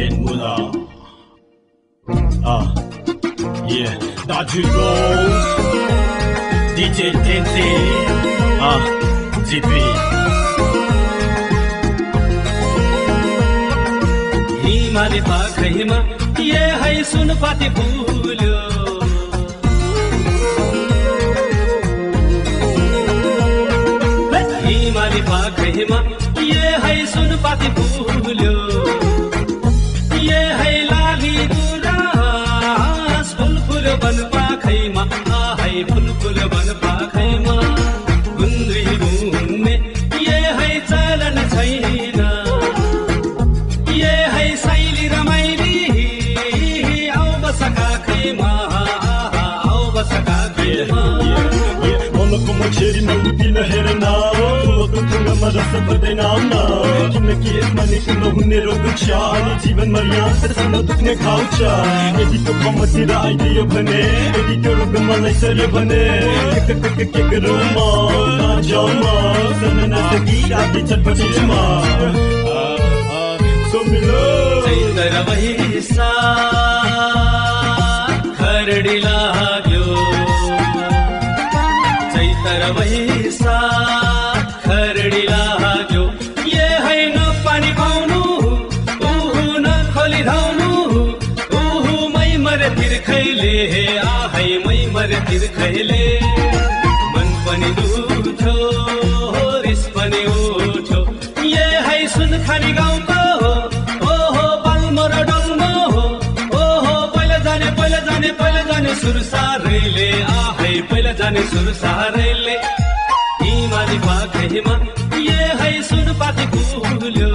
定換啊！啊，yeah，戴住帽，DJ 天使啊，GB。हिमाली पाख हिमा ये है सुन पाते भूल हिमाली पाख हिमा ये है सुन पाते भूल मनको मछेरी नउपिन हेर्न ठुलोको ढुङ्गामा रस पर्दैन आउन किनकि यसमा निकुलो हुने रोग छ अनि जीवनमा यहाँसम्म दुख्ने घाउ छ यदि त्यो कमतिर आइदियो भने यदि त्यो रोग मलाई सर्यो भने के के के के गरौँ म कहाँ जाउँ म सन नसकी आदि छटपटी म सोमिलो चैतर वैसा खरडी मरे तिर्खैले आहै मै मरे तिर्खैले मन पनि दुख्यो रिस पनि उठ्यो। ये है सुन खाली गाउँको हो ओहो बाल्मो र डल्मो हो। ओहो पहिला जाने पहिला जाने पहिला जाने सुरसारैले आहै पहिला जाने सुरसारैले हिमाली पाखैमा ये है सुन पाती फुल